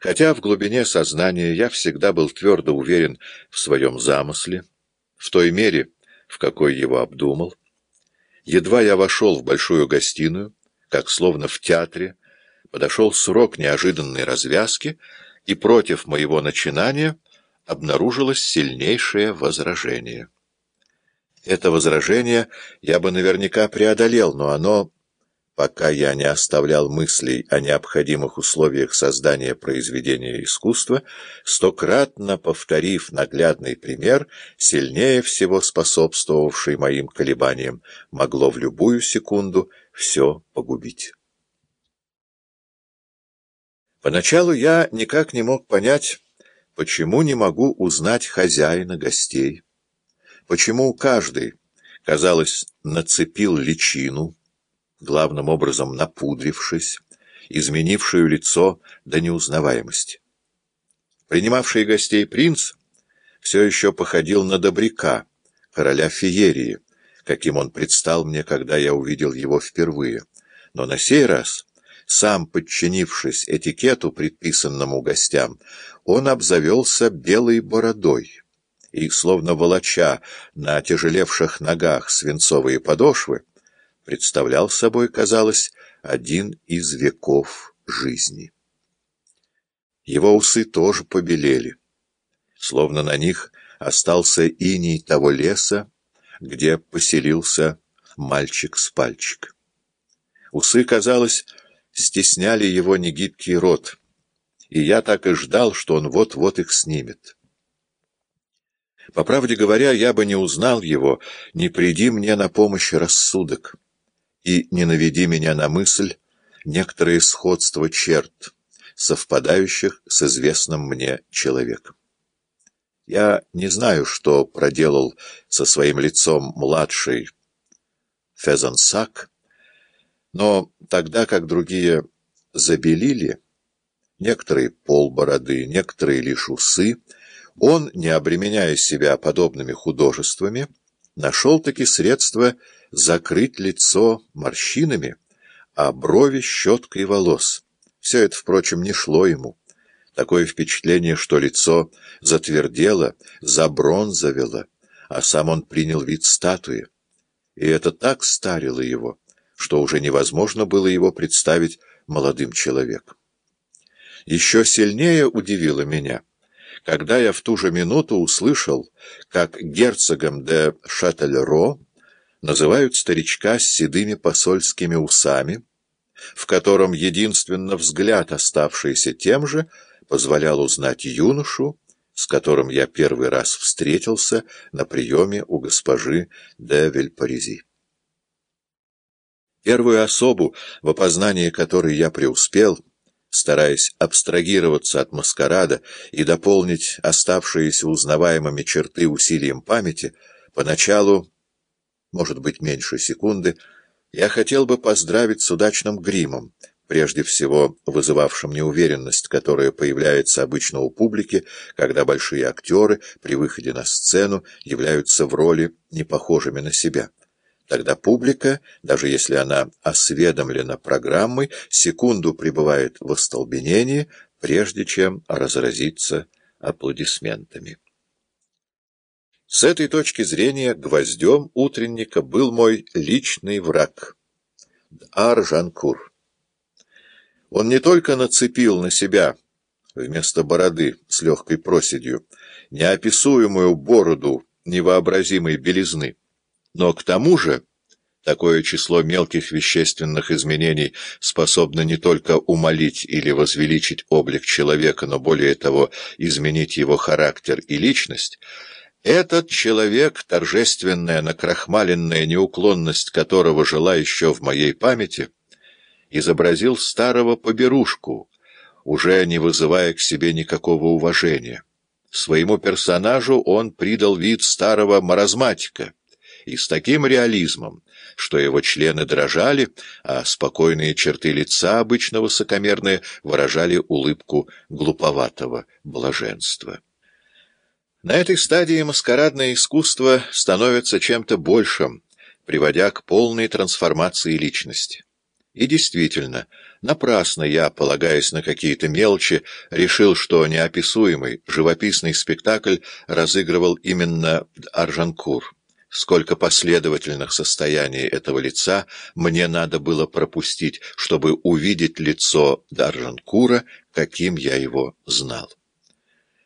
Хотя в глубине сознания я всегда был твердо уверен в своем замысле, в той мере, в какой его обдумал, едва я вошел в большую гостиную, как словно в театре, подошел срок неожиданной развязки, и против моего начинания обнаружилось сильнейшее возражение. Это возражение я бы наверняка преодолел, но оно пока я не оставлял мыслей о необходимых условиях создания произведения искусства, стократно повторив наглядный пример, сильнее всего способствовавший моим колебаниям, могло в любую секунду все погубить. Поначалу я никак не мог понять, почему не могу узнать хозяина гостей, почему каждый, казалось, нацепил личину, главным образом напудрившись, изменившую лицо до неузнаваемости. Принимавший гостей принц все еще походил на добряка, короля Феерии, каким он предстал мне, когда я увидел его впервые. Но на сей раз, сам подчинившись этикету, предписанному гостям, он обзавелся белой бородой и, словно волоча на тяжелевших ногах свинцовые подошвы, представлял собой, казалось, один из веков жизни. Его усы тоже побелели, словно на них остался иней того леса, где поселился мальчик с пальчик. Усы, казалось, стесняли его негибкий рот, и я так и ждал, что он вот-вот их снимет. По правде говоря, я бы не узнал его, не приди мне на помощь рассудок и не наведи меня на мысль некоторые сходства черт, совпадающих с известным мне человеком. Я не знаю, что проделал со своим лицом младший Фезансак, но тогда как другие забелили, некоторые полбороды, некоторые лишь усы, он, не обременяя себя подобными художествами, нашел-таки средства закрыть лицо морщинами, а брови щеткой волос. Все это, впрочем, не шло ему. Такое впечатление, что лицо затвердело, забронзовело, а сам он принял вид статуи. И это так старило его, что уже невозможно было его представить молодым человеком. Еще сильнее удивило меня — когда я в ту же минуту услышал, как герцогом де Шательро называют старичка с седыми посольскими усами, в котором единственно взгляд, оставшийся тем же, позволял узнать юношу, с которым я первый раз встретился на приеме у госпожи де Вильпаризи. Первую особу, в опознании которой я преуспел — стараясь абстрагироваться от маскарада и дополнить оставшиеся узнаваемыми черты усилием памяти, поначалу, может быть, меньше секунды, я хотел бы поздравить с удачным гримом, прежде всего вызывавшим неуверенность, которая появляется обычно у публики, когда большие актеры при выходе на сцену являются в роли, не похожими на себя. Тогда публика, даже если она осведомлена программой, секунду пребывает в остолбенении, прежде чем разразиться аплодисментами. С этой точки зрения гвоздем утренника был мой личный враг — Аржанкур. Он не только нацепил на себя вместо бороды с легкой проседью неописуемую бороду невообразимой белизны, но к тому же такое число мелких вещественных изменений способно не только умолить или возвеличить облик человека, но более того изменить его характер и личность, этот человек, торжественная накрахмаленная неуклонность которого жила еще в моей памяти, изобразил старого поберушку, уже не вызывая к себе никакого уважения. Своему персонажу он придал вид старого маразматика — и с таким реализмом, что его члены дрожали, а спокойные черты лица, обычно высокомерные, выражали улыбку глуповатого блаженства. На этой стадии маскарадное искусство становится чем-то большим, приводя к полной трансформации личности. И действительно, Напрасно я, полагаясь на какие-то мелочи, решил, что неописуемый, живописный спектакль разыгрывал именно Аржанкур. Сколько последовательных состояний этого лица мне надо было пропустить, чтобы увидеть лицо Даржанкура, каким я его знал.